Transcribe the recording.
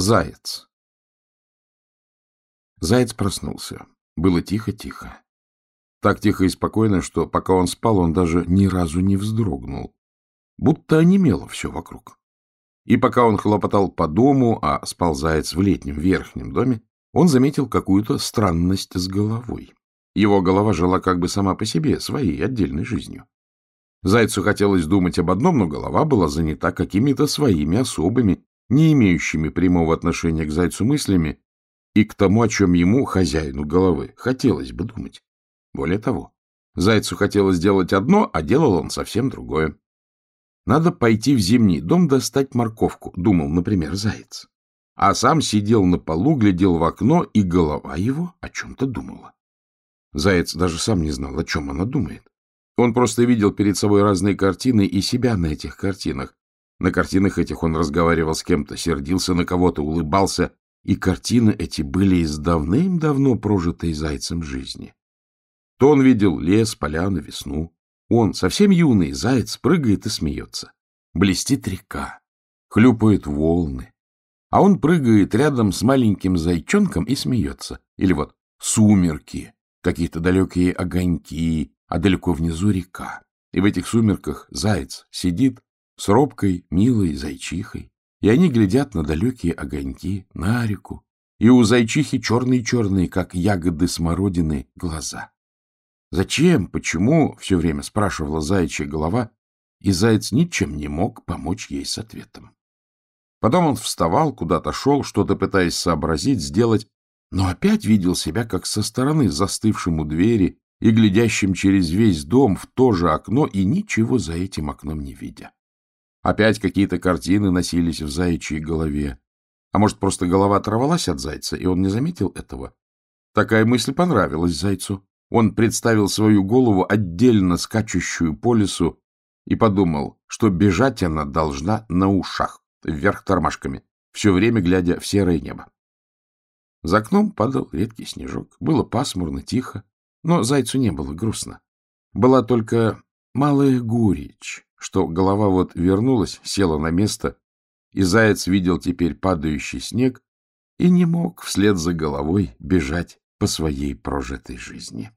Заяц. Заяц проснулся. Было тихо-тихо. Так тихо и спокойно, что пока он спал, он даже ни разу не вздрогнул. Будто онемело все вокруг. И пока он хлопотал по дому, а спал заяц в летнем верхнем доме, он заметил какую-то странность с головой. Его голова жила как бы сама по себе, своей отдельной жизнью. Зайцу хотелось думать об одном, но голова была занята какими-то своими особыми, не имеющими прямого отношения к зайцу мыслями и к тому, о чем ему, хозяину головы, хотелось бы думать. Более того, зайцу хотелось сделать одно, а делал он совсем другое. Надо пойти в зимний дом достать морковку, думал, например, заяц. А сам сидел на полу, глядел в окно, и голова его о чем-то думала. Заяц даже сам не знал, о чем она думает. Он просто видел перед собой разные картины и себя на этих картинах, на картинах этих он разговаривал с кем-то, сердился на кого-то, улыбался, и картины эти были из давным-давно прожитой зайцем жизни. То он видел лес, поляну, весну. Он, совсем юный, заяц, прыгает и смеется. Блестит река, хлюпают волны. А он прыгает рядом с маленьким зайчонком и смеется. Или вот сумерки, какие-то далекие огоньки, а далеко внизу река. И в этих сумерках заяц сидит, с робкой, милой зайчихой, и они глядят на далекие огоньки, на реку, и у зайчихи черные-черные, как ягоды смородины, глаза. Зачем, почему, все время спрашивала заячья голова, и заяц ничем не мог помочь ей с ответом. Потом он вставал, куда-то шел, что-то пытаясь сообразить, сделать, но опять видел себя как со стороны, застывшим у двери и глядящим через весь дом в то же окно и ничего за этим окном не видя. Опять какие-то картины носились в заячьей голове. А может, просто голова оторвалась от зайца, и он не заметил этого? Такая мысль понравилась зайцу. Он представил свою голову отдельно скачущую по лесу и подумал, что бежать она должна на ушах, вверх тормашками, все время глядя в серое небо. За окном падал редкий снежок. Было пасмурно, тихо, но зайцу не было грустно. Была только малая горечь, что голова вот вернулась, села на место, и заяц видел теперь падающий снег и не мог вслед за головой бежать по своей прожитой жизни.